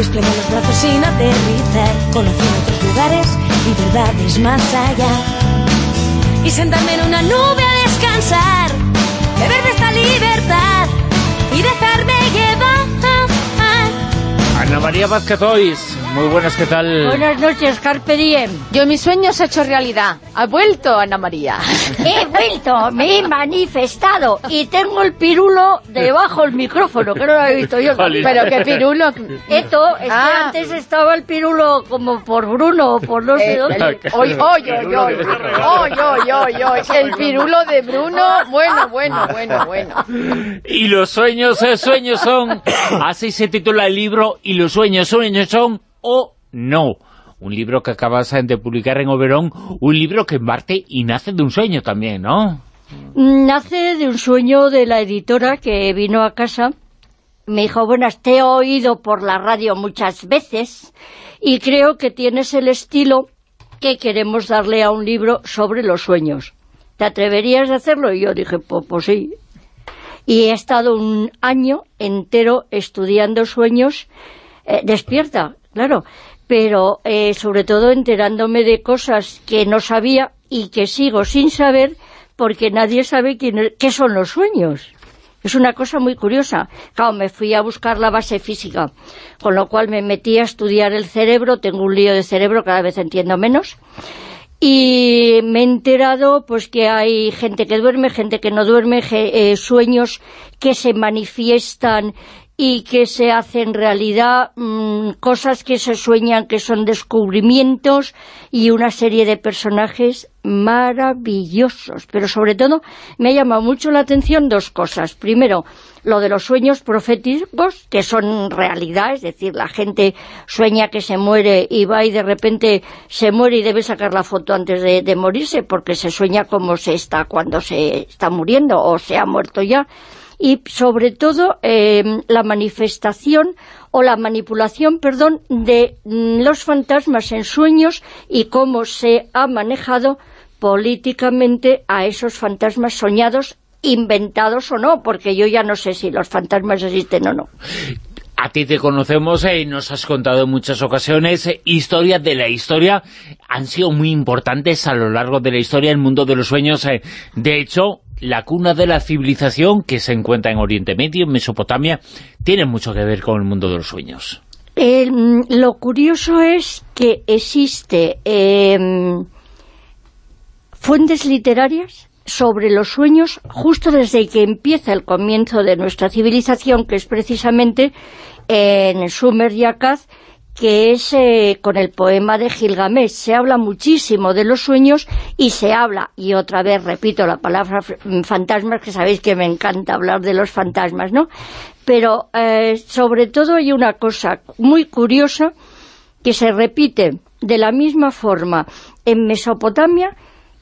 volar, desplegar los brazos sin aterrizar, conocer otros lugares y verdades más allá. Y sentarme en una nube a descansar, beber de esta libertad y dejarme llevar. Ana María Vázquez Ois, muy buenas, ¿qué tal? Buenas noches, Carpe Diem. Yo mi sueño se ha hecho realidad. Ha vuelto, Ana María. He vuelto, me he manifestado y tengo el pirulo debajo del micrófono, que no lo he visto yo. Pero qué pirulo. Esto, es que Ah. antes estaba el pirulo como por Bruno o por no sé Eh, dónde. Oy, oy, oy, oy, oy, oy, oy, oy. El pirulo de Bruno, bueno, bueno, bueno, bueno. Y los sueños, eh, sueños son, así se titula el libro, y los sueños, sueños son o no. Un libro que acabas de publicar en Oberón, un libro que parte y nace de un sueño también, ¿no? Nace de un sueño de la editora que vino a casa. Me dijo, buenas, te he oído por la radio muchas veces y creo que tienes el estilo que queremos darle a un libro sobre los sueños. ¿Te atreverías a hacerlo? Y yo dije, pues, pues sí. Y he estado un año entero estudiando sueños eh, despierta, claro, pero eh, sobre todo enterándome de cosas que no sabía y que sigo sin saber porque nadie sabe quién es- qué son los sueños. Es una cosa muy curiosa. Claro, me fui a buscar la base física, con lo cual me metí a estudiar el cerebro, tengo un lío de cerebro, cada vez entiendo menos, y me he enterado pues que hay gente que duerme, gente que no duerme, eh, sueños que se manifiestan y que se hacen realidad, mm, cosas que se sueñan que son descubrimientos y una serie de personajes maravillosos. Pero sobre todo me ha llamado mucho la atención dos cosas. Primero, lo de los sueños proféticos, que son realidad, es decir, la gente sueña que se muere y va y de repente se muere y debe sacar la foto antes de, de morirse porque se sueña como se está cuando se está muriendo o se ha muerto ya y sobre todo eh, la manifestación o la manipulación, perdón, de mm, los fantasmas en sueños y cómo se ha manejado políticamente a esos fantasmas soñados, inventados o no, porque yo ya no sé si los fantasmas existen o no. A ti te conocemos eh, y nos has contado en muchas ocasiones eh, historias de la historia. Han sido muy importantes a lo largo de la historia el mundo de los sueños. eh. De hecho, la cuna de la civilización que se encuentra en Oriente Medio, en Mesopotamia, tiene mucho que ver con el mundo de los sueños. Eh, lo curioso es que existe eh, fuentes literarias sobre los sueños justo desde que empieza el comienzo de nuestra civilización, que es precisamente en Sumer y Akkad, que es eh, con el poema de Gilgamesh. Se habla muchísimo de los sueños y se habla, y otra vez repito la palabra f- fantasmas, que sabéis que me encanta hablar de los fantasmas, ¿no? Pero eh, sobre todo hay una cosa muy curiosa que se repite de la misma forma en Mesopotamia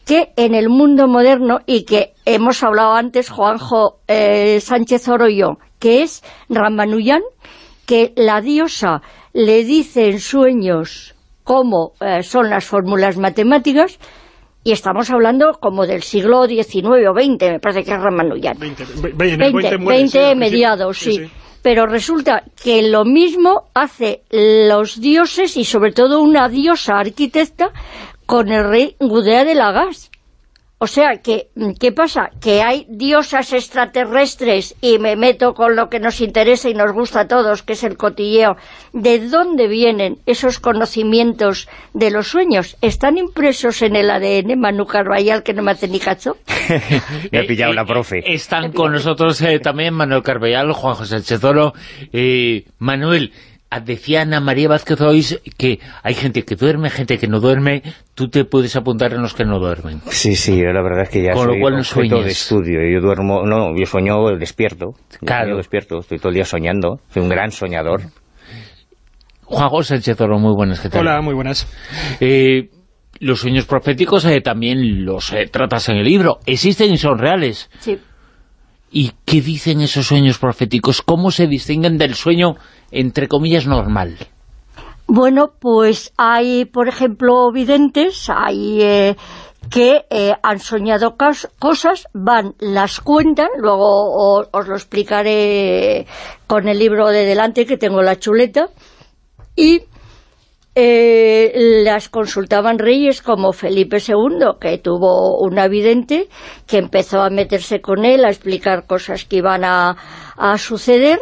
que en el mundo moderno y que hemos hablado antes Juanjo eh, Sánchez Oro y yo, que es Ramanujan, que la diosa le dice en sueños cómo eh, son las fórmulas matemáticas y estamos hablando como del siglo XIX o XX, me parece que es Ramanujan. 20, ve- ve- en 20, el 20 muere, 20 sí, al principio. mediados, sí. Pero resulta que lo mismo hace los dioses y sobre todo una diosa arquitecta con el rey Gudea de Lagas. O sea, que ¿qué pasa? Que hay diosas extraterrestres y me meto con lo que nos interesa y nos gusta a todos, que es el cotilleo. ¿De dónde vienen esos conocimientos de los sueños? ¿Están impresos en el ADN, Manu Carvallal, que no me hace ni cacho? Me ha pillado la Eh, profe. eh, Están con nosotros eh, también Manuel Carvellal, Juan José Chezoro. Eh, Manuel, decía Ana María Vázquez Ois que hay gente que duerme, gente que no duerme. Tú te puedes apuntar en los que no duermen. Sí, sí, yo la verdad es que ya Con lo soy cual no objeto de estudio. Yo duermo, no, yo sueño despierto. Yo Claro. sueño despierto, estoy todo el día soñando. Soy un gran soñador. Juan José Chezoro, muy buenas, ¿qué tal? Hola, muy buenas. Eh, los sueños proféticos eh, también los eh, tratas en el libro. Existen y son reales. Sí. ¿Y qué dicen esos sueños proféticos? ¿Cómo se distinguen del sueño, entre comillas, normal? Bueno, pues hay, por ejemplo, videntes, hay eh, que eh, han soñado cosas, van, las cuentan, luego os lo explicaré con el libro de delante que tengo la chuleta, y eh, las consultaban reyes como Felipe II, que tuvo un vidente que empezó a meterse con él, a explicar cosas que iban a, a suceder,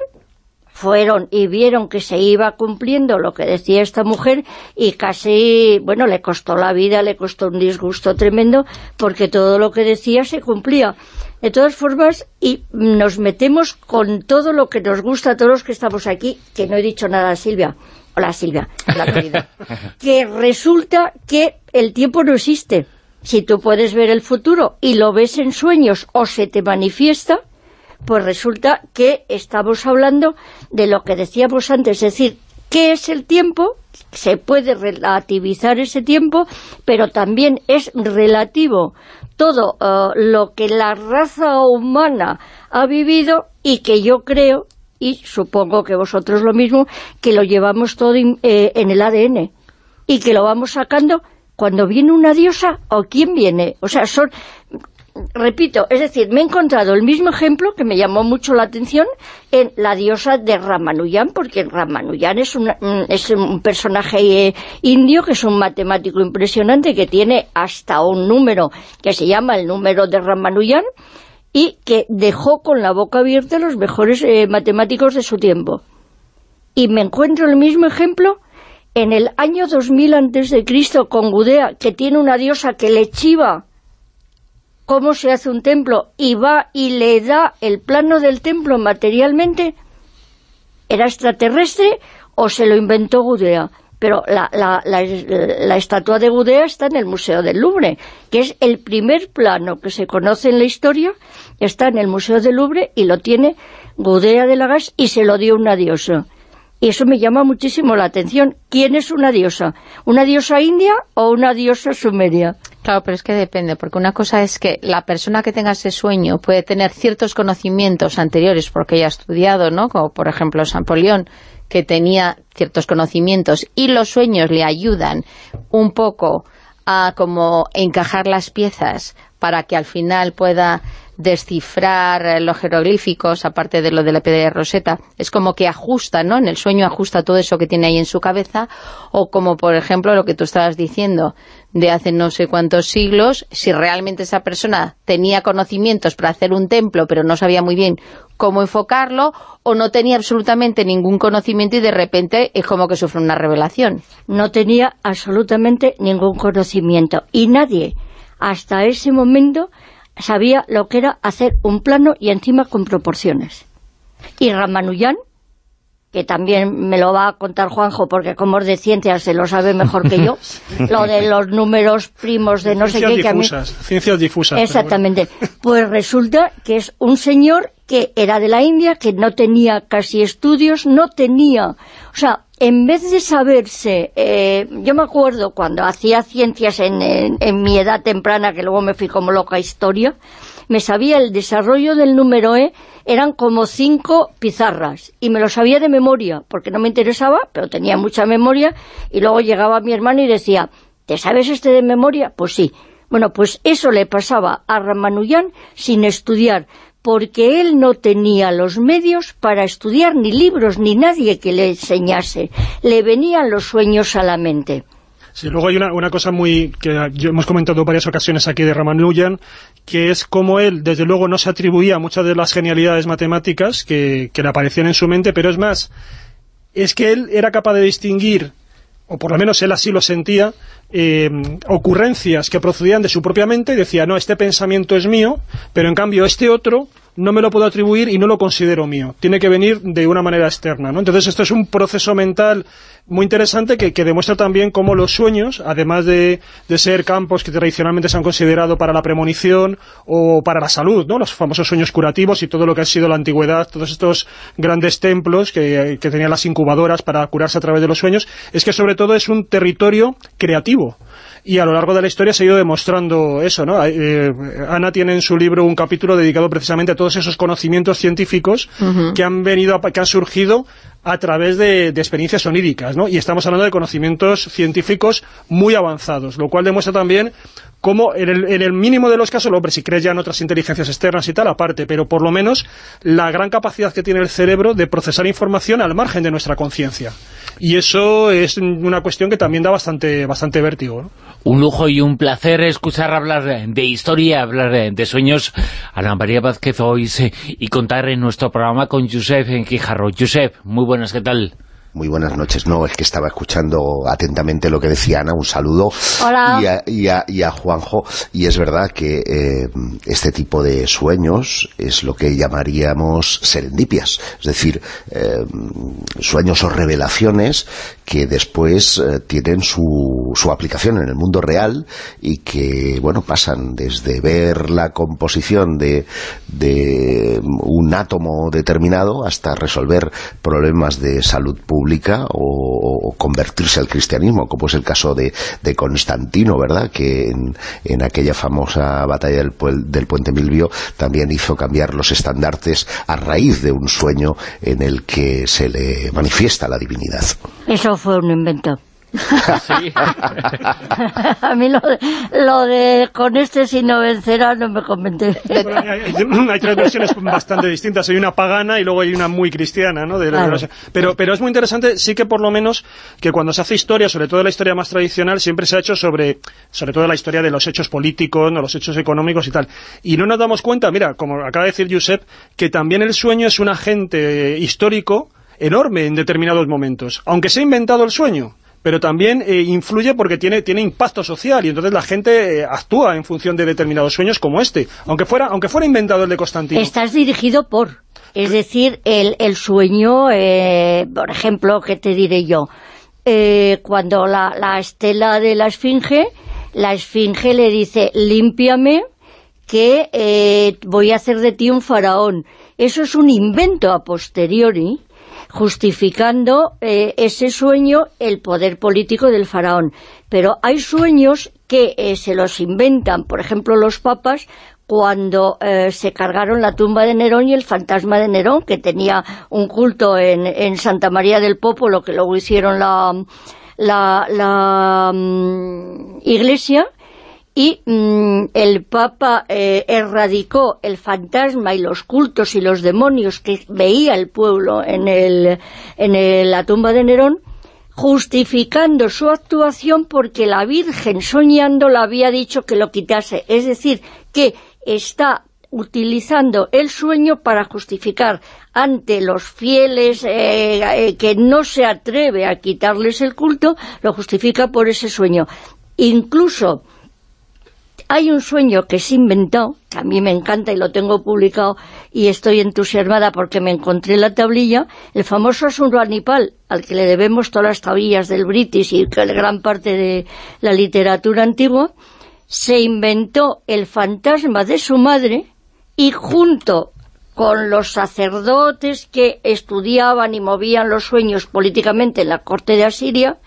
fueron y vieron que se iba cumpliendo lo que decía esta mujer y casi, bueno, le costó la vida, le costó un disgusto tremendo porque todo lo que decía se cumplía. De todas formas, y nos metemos con todo lo que nos gusta a todos los que estamos aquí, que no he dicho nada Silvia, hola Silvia, la que resulta que el tiempo no existe. Si tú puedes ver el futuro y lo ves en sueños o se te manifiesta, pues resulta que estamos hablando de lo que decíamos antes, es decir, ¿qué es el tiempo? Se puede relativizar ese tiempo, pero también es relativo todo eh, lo que la raza humana ha vivido y que yo creo, y supongo que vosotros lo mismo, que lo llevamos todo eh, en el ADN y que lo vamos sacando cuando viene una diosa o quién viene. O sea, son repito, es decir, me he encontrado el mismo ejemplo que me llamó mucho la atención en la diosa de Ramanujan, porque Ramanujan es, es un personaje eh, indio que es un matemático impresionante que tiene hasta un número que se llama el número de Ramanujan y que dejó con la boca abierta los mejores eh, matemáticos de su tiempo. Y me encuentro el mismo ejemplo en el año 2000 a.C. con Gudea, que tiene una diosa que le chiva cómo se hace un templo y va y le da el plano del templo materialmente, ¿era extraterrestre o se lo inventó Gudea? Pero la, la, la, estatua de Gudea está en el Museo del Louvre, que es el primer plano que se conoce en la historia, está en el Museo del Louvre y lo tiene Gudea de Lagas y se lo dio una diosa. Y eso me llama muchísimo la atención. ¿Quién es una diosa? ¿Una diosa india o una diosa sumeria? Claro, pero es que depende, porque una cosa es que la persona que tenga ese sueño puede tener ciertos conocimientos anteriores porque haya estudiado, ¿no? Como por ejemplo San Polión, que tenía ciertos conocimientos y los sueños le ayudan un poco a como encajar las piezas para que al final pueda descifrar los jeroglíficos, aparte de lo de la piedra de Rosetta, es como que ajusta, ¿no? En el sueño ajusta todo eso que tiene ahí en su cabeza, o como, por ejemplo, lo que tú estabas diciendo, de hace no sé cuántos siglos, si realmente esa persona tenía conocimientos para hacer un templo, pero no sabía muy bien cómo enfocarlo, o no tenía absolutamente ningún conocimiento y de repente es como que sufre una revelación. No tenía absolutamente ningún conocimiento, y nadie hasta ese momento sabía lo que era hacer un plano y encima con proporciones. Y Ramanujan, que también me lo va a contar Juanjo, porque como es de ciencias se lo sabe mejor que yo, lo de los números primos de no sé qué... Difusas, Ciencias difusas. Exactamente. Pues resulta que es un señor que era de la India, que no tenía casi estudios, no tenía... O sea, en vez de saberse, eh, yo me acuerdo cuando hacía ciencias en, en, mi edad temprana, que luego me fui como loca historia, me sabía el desarrollo del número E, eran como cinco pizarras, y me lo sabía de memoria, porque no me interesaba, pero tenía mucha memoria, y luego llegaba mi hermano y decía, ¿te sabes este de memoria? Pues sí. Bueno, pues eso le pasaba a Ramanujan sin estudiar, porque él no tenía los medios para estudiar ni libros ni nadie que le enseñase. Le venían los sueños a la mente. Sí, luego hay una, cosa muy que hemos comentado en varias ocasiones aquí de Ramanujan, que es como él, desde luego, no se atribuía muchas de las genialidades matemáticas que, que le aparecían en su mente, pero es más, es que él era capaz de distinguir o por lo menos él así lo sentía, eh, ocurrencias que procedían de su propia mente y decía, no, este pensamiento es mío, pero en cambio este otro no me lo puedo atribuir y no lo considero mío. Tiene que venir de una manera externa. ¿no? Entonces esto es un proceso mental muy interesante que, demuestra también cómo los sueños, además de, ser campos que tradicionalmente se han considerado para la premonición o para la salud, ¿no? los famosos sueños curativos y todo lo que ha sido la antigüedad, todos estos grandes templos que, que tenían las incubadoras para curarse a través de los sueños, es que sobre todo es un territorio creativo y a lo largo de la historia se ha ido demostrando eso, ¿no? Eh, Ana tiene en su libro un capítulo dedicado precisamente a todos esos conocimientos científicos que han venido, que han surgido a través de, experiencias oníricas, ¿no? Y estamos hablando de conocimientos científicos muy avanzados, lo cual demuestra también como en el, en el mínimo de los casos, hombre, si crees ya en otras inteligencias externas y tal, aparte, pero por lo menos la gran capacidad que tiene el cerebro de procesar información al margen de nuestra conciencia. Y eso es una cuestión que también da bastante, bastante vértigo. Un lujo y un placer escuchar hablar de historia, hablar de sueños a Ana María Vázquez hoy y contar en nuestro programa con Josep en Quijarro. Josep, muy ¿qué tal? Muy buenas noches. No, es que estaba escuchando atentamente lo que decía Ana. Un saludo. Hola. Y a, Juanjo. Y es verdad que eh, este tipo de sueños es lo que llamaríamos serendipias. Es decir, eh, sueños o revelaciones que después eh, tienen su, su aplicación en el mundo real y que, bueno, pasan desde ver la composición de, de un átomo determinado hasta resolver problemas de salud pública o, convertirse al cristianismo, como es el caso de, Constantino, ¿verdad? Que en, aquella famosa batalla del, del Puente Milvio también hizo cambiar los estandartes a raíz de un sueño en el que se le manifiesta la divinidad. Eso fue un invento. a mí lo de, lo de, con este si no vencerá no me convence. hay, tres versiones bastante distintas. Hay una pagana y luego hay una muy cristiana, ¿no? pero, pero es muy interesante, sí que por lo menos, que cuando se hace historia, sobre todo la historia más tradicional, siempre se ha hecho sobre, sobre todo la historia de los hechos políticos, ¿no? los hechos económicos y tal. Y no nos damos cuenta, mira, como acaba de decir Josep, que también el sueño es un agente histórico enorme en determinados momentos, aunque se ha inventado el sueño pero también eh, influye porque tiene, tiene impacto social y entonces la gente eh, actúa en función de determinados sueños como este, aunque fuera, aunque fuera inventado el de Constantino. Estás dirigido por, es decir, el, el sueño, eh, por ejemplo, ¿qué te diré yo? cuando la, la estela de la esfinge, la esfinge le dice, límpiame que voy a hacer de ti un faraón. Eso es un invento a posteriori, justificando eh, ese sueño el poder político del faraón. Pero hay sueños que eh, se los inventan, por ejemplo los papas, cuando eh, se cargaron la tumba de Nerón y el fantasma de Nerón, que tenía un culto en, en Santa María del Popolo, que luego hicieron la, la, la mm, iglesia, y mm, el Papa eh, erradicó el fantasma y los cultos y los demonios que veía el pueblo en, el, en la tumba de Nerón, justificando su actuación porque la Virgen soñando le había dicho que lo quitase. Es decir, que está utilizando el sueño para justificar ante los fieles eh, eh, que no se atreve a quitarles el culto, lo justifica por ese sueño. Incluso hay un sueño que se inventó, que a mí me encanta y lo tengo publicado y estoy entusiasmada porque me encontré la tablilla, el famoso Asurbanipal, al que le debemos todas las tablillas del British y gran parte de la literatura antigua, se inventó el fantasma de su madre y junto con los sacerdotes que estudiaban y movían los sueños políticamente en la corte de Asiria,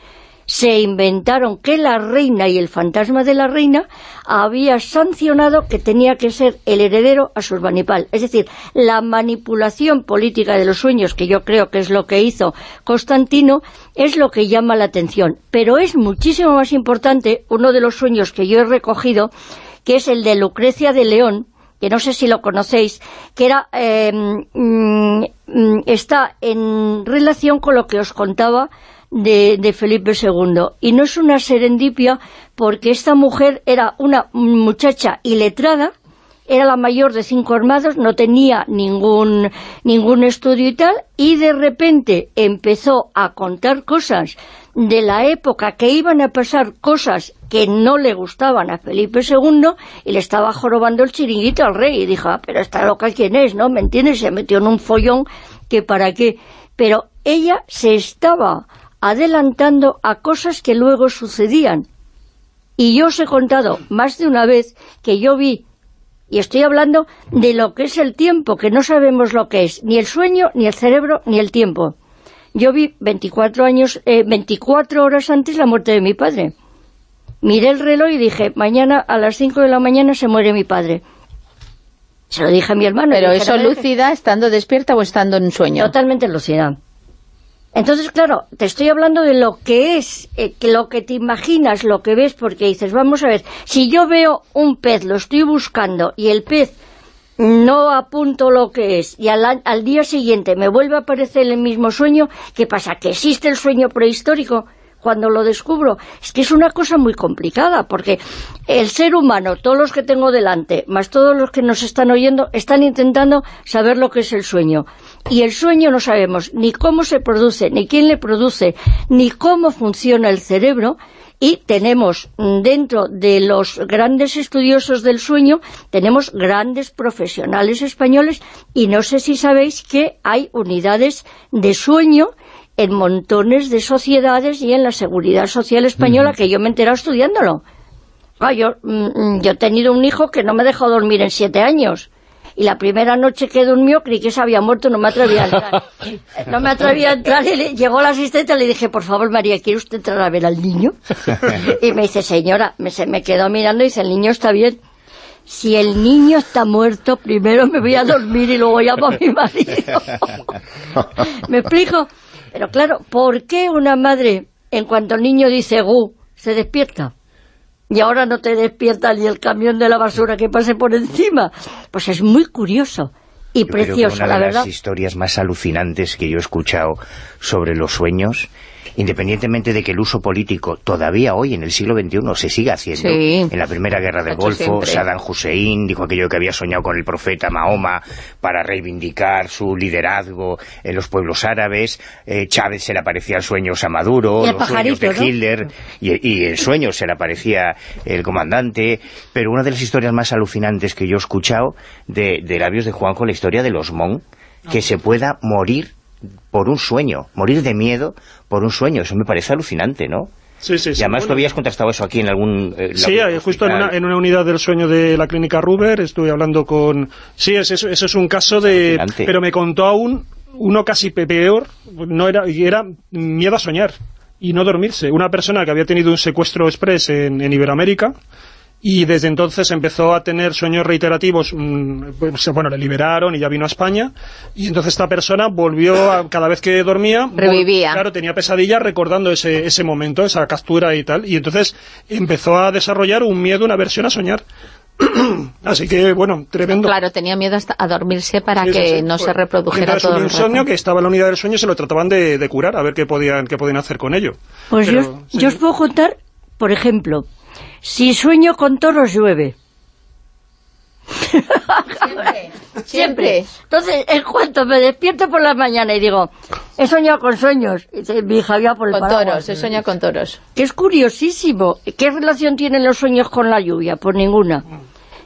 se inventaron que la reina y el fantasma de la reina había sancionado que tenía que ser el heredero a Surbanipal. Es decir, la manipulación política de los sueños, que yo creo que es lo que hizo Constantino, es lo que llama la atención. Pero es muchísimo más importante uno de los sueños que yo he recogido, que es el de Lucrecia de León, que no sé si lo conocéis, que era eh, mm, mm, está en relación con lo que os contaba de, Felipe II. Y no es una serendipia porque esta mujer era una muchacha iletrada, era la mayor de cinco armados, no tenía ningún, ningún estudio y tal, y de repente empezó a contar cosas de la época que iban a pasar cosas que no le gustaban a Felipe II y le estaba jorobando el chiringuito al rey y dijo, ah, pero está loca quién es, ¿no? ¿Me entiendes? Se metió en un follón que para qué. Pero ella se estaba adelantando a cosas que luego sucedían. Y yo os he contado más de una vez que yo vi, y estoy hablando de lo que es el tiempo, que no sabemos lo que es, ni el sueño, ni el cerebro, ni el tiempo. Yo vi 24, años, eh, 24 horas antes la muerte de mi padre. Miré el reloj y dije, mañana a las 5 de la mañana se muere mi padre. Se lo dije a mi hermano. ¿Pero eso lúcida, estando despierta o estando en sueño? Totalmente lúcida Entonces, claro, te estoy hablando de lo que es, eh, que lo que te imaginas, lo que ves, porque dices, vamos a ver, si yo veo un pez, lo estoy buscando, y el pez no apunto lo que es, y al, al día siguiente me vuelve a aparecer el mismo sueño, ¿qué pasa? ¿Que existe el sueño prehistórico? Cuando lo descubro, es que es una cosa muy complicada, porque el ser humano, todos los que tengo delante, más todos los que nos están oyendo, están intentando saber lo que es el sueño. Y el sueño no sabemos ni cómo se produce, ni quién le produce, ni cómo funciona el cerebro, y tenemos mm, dentro de los grandes estudiosos del sueño, tenemos grandes profesionales españoles, y no sé si sabéis que hay unidades de sueño en montones de sociedades y en la seguridad social española, que yo me he enterado estudiándolo. Ah, yo, mm, mm, yo he tenido un hijo que no me dejó dormir en siete años. Y la primera noche que durmió creí que se había muerto, no me atrevía a entrar. No me atrevía a entrar y le, llegó la asistente y le dije, por favor María, ¿quiere usted entrar a ver al niño? Y me dice, señora, me, se me quedó mirando y dice, el niño está bien. Si el niño está muerto, primero me voy a dormir y luego llamo a mi marido. ¿Me explico? Pero claro, ¿por qué una madre, en cuanto el niño dice gu, se despierta? Y ahora no te despierta ni el camión de la basura que pase por encima. Pues es muy curioso y precioso, la verdad. Una de las historias más alucinantes que yo he escuchado sobre los sueños independientemente de que el uso político todavía hoy en el siglo XXI se siga haciendo. En la Primera Guerra del Golfo, Saddam Hussein dijo aquello que había soñado con el profeta Mahoma para reivindicar su liderazgo en los pueblos árabes. Eh, Chávez se le aparecía el sueño a Maduro, los sueños de Hitler, y, el sueño se le aparecía el comandante. Pero una de las historias más alucinantes que yo he escuchado de, de labios de Juanjo, la historia de los Mon, que se pueda morir por un sueño, morir de miedo por un sueño, eso me parece alucinante, ¿no? Sí, sí, sí. Y además tú habías contrastado eso aquí en algún... Eh, sí, justo en una, en una, unidad del sueño de la clínica Ruber, estuve hablando con... Sí, eso, eso es un caso de... Pero me contó aún uno casi peor, no era, era miedo a soñar y no dormirse. Una persona que había tenido un secuestro express en, en Iberoamérica, y desde entonces empezó a tener sueños reiterativos, mm, pues, bueno, le liberaron y ya vino a España, y entonces esta persona volvió, a, cada vez que dormía, revivía. Claro, tenía pesadillas recordando ese, ese momento, esa captura y tal, y entonces empezó a desarrollar un miedo, una aversión a soñar. Así que, bueno, tremendo. Claro, tenía miedo hasta a dormirse para que no se pues, reprodujera todo el insomnio que estaba en la unidad del sueño se lo trataban de, curar, a ver qué podían, qué podían hacer con ello. Pues yo, yo os puedo contar, por ejemplo, si sueño con toros, llueve. Siempre, siempre. Entonces, en cuanto me despierto por la mañana y digo, he soñado con sueños, mi hija por el Con toros, he soñado con toros. Que es curiosísimo. ¿Qué relación tienen los sueños con la lluvia? Pues ninguna.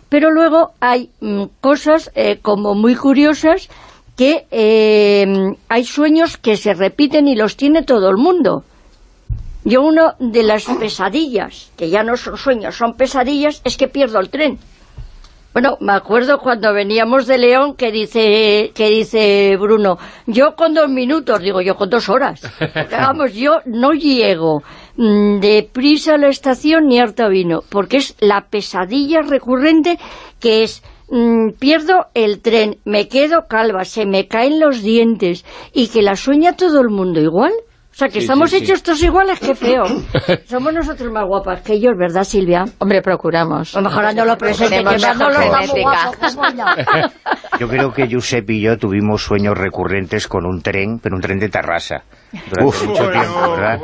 Pero luego hay mm, cosas eh, como muy curiosas que eh, hay sueños que se repiten y los tiene todo el mundo. Yo una de las pesadillas, que ya no son sueños, son pesadillas, es que pierdo el tren. Bueno, me acuerdo cuando veníamos de León que dice que dice Bruno, yo con dos minutos, digo yo con dos horas. vamos, yo no llego mm, de prisa a la estación ni harta vino, porque es la pesadilla recurrente que es mm, pierdo el tren, me quedo calva, se me caen los dientes y que la sueña todo el mundo igual. O sea, que estamos hechos todos iguales, qué feo. Somos nosotros más guapas que ellos, ¿verdad, Silvia? Hombre, procuramos. O mejorando lo presente, que no lo genética. Yo creo que Josep y yo tuvimos sueños recurrentes con un tren, pero un tren de Tarrasa. Uf, mucho tiempo, ¿verdad?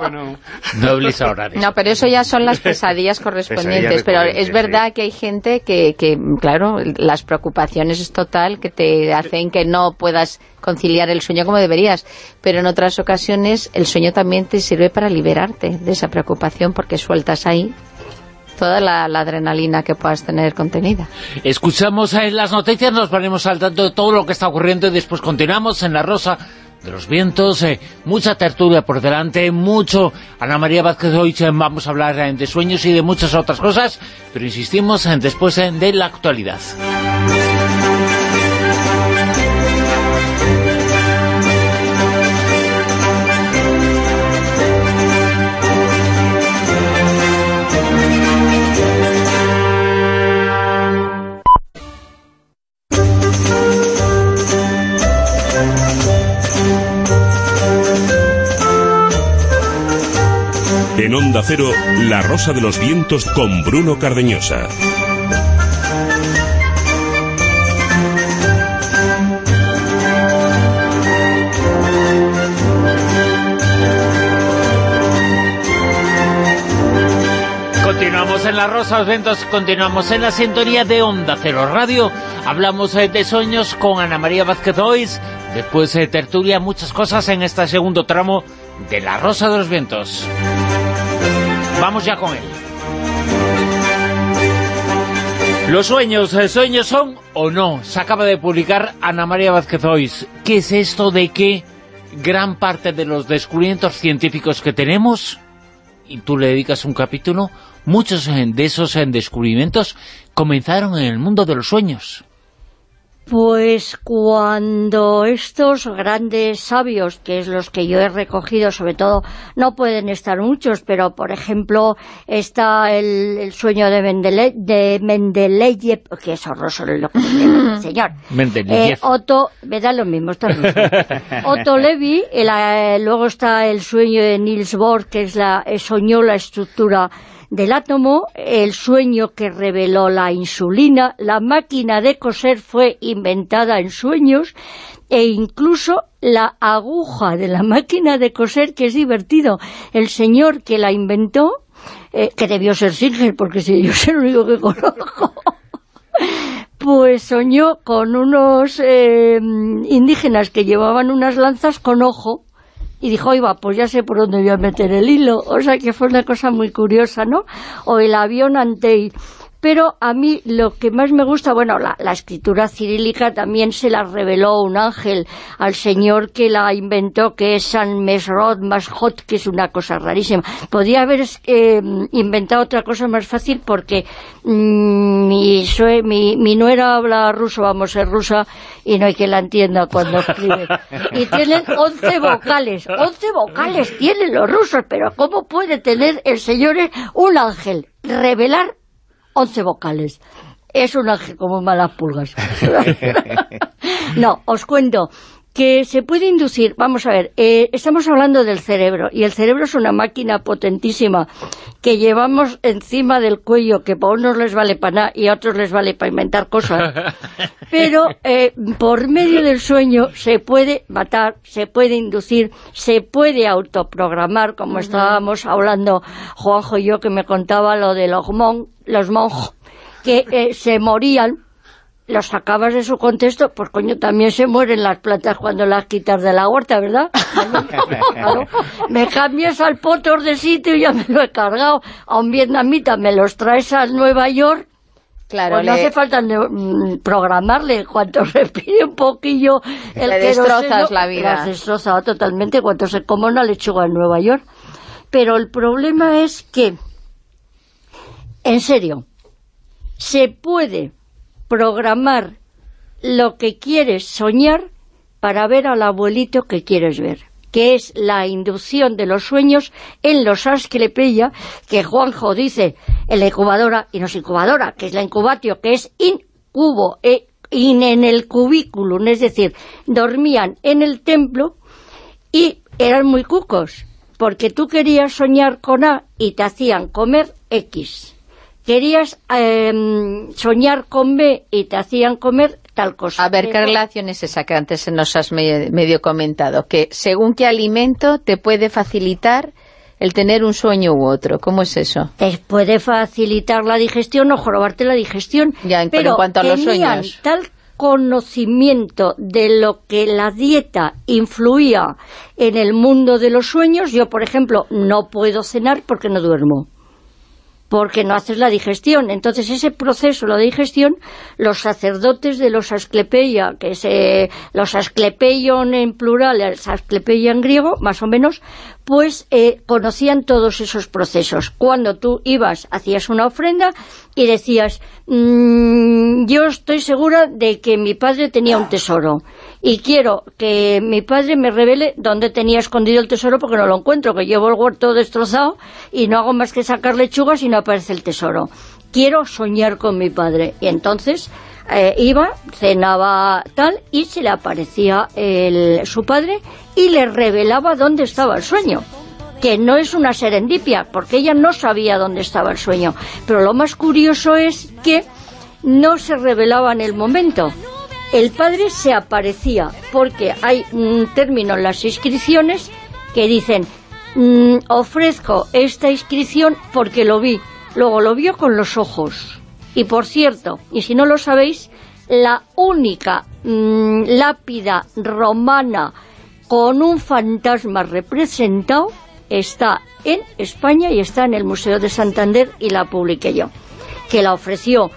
No, pero eso ya son las pesadillas correspondientes. pero es verdad que hay gente que, que, claro, las preocupaciones es total, que te hacen que no puedas conciliar el sueño como deberías. Pero en otras ocasiones el sueño también te sirve para liberarte de esa preocupación porque sueltas ahí toda la, adrenalina que puedas tener contenida. Escuchamos las noticias, nos ponemos al tanto de todo lo que está ocurriendo y después continuamos en La Rosa de los vientos, eh, mucha tertulia por delante, mucho Ana María Vázquez hoy vamos a hablar eh, de sueños y de muchas otras cosas, pero insistimos en después eh, de la actualidad. En Onda Cero, La Rosa de los Vientos con Bruno Cardeñosa. Continuamos en La Rosa de los Vientos, continuamos en la sintonía de Onda Cero Radio. Hablamos eh, de sueños con Ana María Vázquez Ois, después de tertulia, muchas cosas en este segundo tramo de La Rosa de los Vientos. Vamos ya con él. Los sueños, ¿eh, ¿sueños son o no? Se acaba de publicar Ana María Vázquez Ois. ¿Qué es esto de que gran parte de los descubrimientos científicos que tenemos, y tú le dedicas un capítulo, muchos de esos descubrimientos comenzaron en el mundo de los sueños? Pues cuando estos grandes sabios, que es los que yo he recogido, sobre todo, no pueden estar muchos, pero por ejemplo está el, sueño de, Mendeleev, que es horroroso lo que señor. Mendeleev. Eh, Otto, me da lo mismo, está Otto Levi, luego está el sueño de Niels Bohr, que es la, soñó la estructura del átomo, el sueño que reveló la insulina, la máquina de coser fue inventada en sueños e incluso la aguja de la máquina de coser, que es divertido, el señor que la inventó, eh, que debió ser Singer, porque si yo soy el único que conozco, pues soñó con unos eh, indígenas que llevaban unas lanzas con ojo, y dijo, iba, pues ya sé por dónde voy a meter el hilo. O sea que fue una cosa muy curiosa, ¿no? O el avión Antei. Pero a mí lo que más me gusta, bueno, la, escritura cirílica también se la reveló un ángel al señor que la inventó, que es San Mesrod Mashot, que es una cosa rarísima. Podía haber eh, inventado otra cosa más fácil porque mm, mi, mi, mi nuera habla ruso, vamos, es rusa, y no hay que la entienda cuando escribe. Y tienen 11 vocales, 11 vocales tienen los rusos, pero ¿cómo puede tener el señor un ángel? Revelar 11 vocales. Es un ángel como malas pulgas. no, os cuento que se puede inducir, vamos a ver, eh, estamos hablando del cerebro, y el cerebro es una máquina potentísima que llevamos encima del cuello, que para unos les vale para nada y a otros les vale para inventar cosas, pero eh, por medio del sueño se puede matar, se puede inducir, se puede autoprogramar, como estábamos hablando Juanjo y yo, que me contaba lo de los, los monjos, que eh, se morían los sacabas de su contexto, pues coño, también se mueren las plantas cuando las quitas de la huerta, ¿verdad? Me cambias al potor de sitio y ya me lo he cargado. A un vietnamita me los traes a Nueva York Claro, pues no hace falta mm, programarle, cuanto respire un poquillo el le destrozas la vida. Las destrozado totalmente cuando se come una lechuga en Nueva York. Pero el problema es que, en serio, se puede programar lo que quieres soñar para ver al abuelito que quieres ver que es la inducción de los sueños en los asclepeia, que Juanjo dice en la incubadora, y no es incubadora, que es la incubatio, que es incubo, e, in en el cubículo, es decir, dormían en el templo y eran muy cucos, porque tú querías soñar con A y te hacían comer X querías em, soñar con B y te hacían comer tal cosa. A ver, ¿qué relación es esa que antes nos has medio, comentado? Que según qué alimento te puede facilitar el tener un sueño u otro. ¿Cómo es eso? Te puede facilitar la digestión o jorobarte la digestión. Ya, pero en cuanto a los sueños. tal conocimiento de lo que la dieta influía en el mundo de los sueños, yo, por ejemplo, no puedo cenar porque no duermo porque no haces la digestión. Entonces ese proceso, la digestión, los sacerdotes de los Asclepeia, que es los Asclepeion en plural, Asclepeia en griego, más o menos, pues eh, conocían todos esos procesos. Cuando tú ibas, hacías una ofrenda y decías, mm, yo estoy segura de que mi padre tenía un tesoro y quiero que mi padre me revele dónde tenía escondido el tesoro porque no lo encuentro, que llevo el huerto destrozado y no hago más que sacar lechugas y no aparece el tesoro. Quiero soñar con mi padre. Y entonces eh, iba, cenaba tal, y se le aparecía el, su padre y le revelaba dónde estaba el sueño. que no es una serendipia, porque ella no sabía dónde estaba el sueño. Pero lo más curioso es que no se revelaba en el momento. El padre se aparecía, porque hay un término en las inscripciones que dicen, mm, ofrezco esta inscripción porque lo vi. Luego lo vio con los ojos. Y por cierto, y si no lo sabéis, la única mm, lápida romana con un fantasma representado está en España y está en el Museo de Santander y la publiqué yo, que la ofreció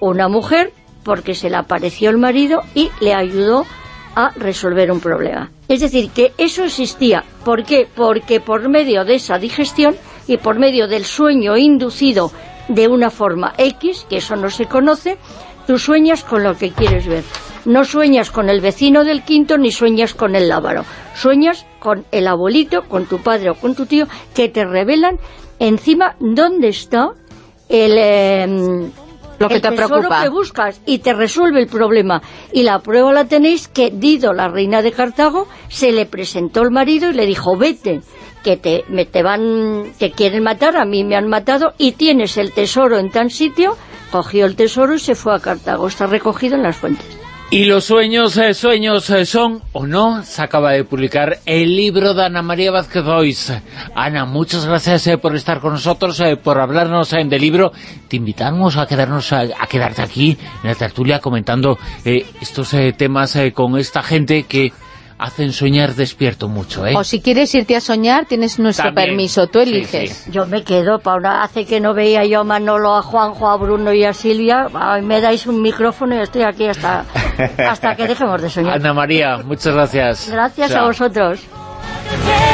una mujer porque se le apareció el marido y le ayudó a resolver un problema. Es decir, que eso existía. ¿Por qué? Porque por medio de esa digestión y por medio del sueño inducido de una forma X, que eso no se conoce, tú sueñas con lo que quieres ver. No sueñas con el vecino del quinto ni sueñas con el lábaro. Sueñas con el abuelito, con tu padre o con tu tío, que te revelan encima dónde está el, em, lo que te tesoro preocupa. que buscas y te resuelve el problema. Y la prueba la tenéis que Dido, la reina de Cartago, se le presentó el marido y le dijo, vete, que te, me, te van, te quieren matar, a mí me han matado y tienes el tesoro en tan sitio, cogió el tesoro y se fue a Cartago. Está recogido en las fuentes. Y los sueños, eh, sueños eh, son, o no, se acaba de publicar el libro de Ana María Vázquez Ois. Ana, muchas gracias eh, por estar con nosotros, eh, por hablarnos eh, del libro. Te invitamos a quedarnos a, a quedarte aquí en la tertulia comentando estos temas con esta gente que hacen soñar despierto mucho, ¿eh? O si quieres irte a soñar, tienes nuestro También. permiso, tú Sí, eliges. sí. Yo me quedo, Paula, hace que no veía yo a Manolo, a Juanjo, a Bruno y a Silvia, Ay, me dais un micrófono y estoy aquí hasta, hasta que dejemos de soñar. Ana María, muchas gracias. Gracias Chao. a vosotros.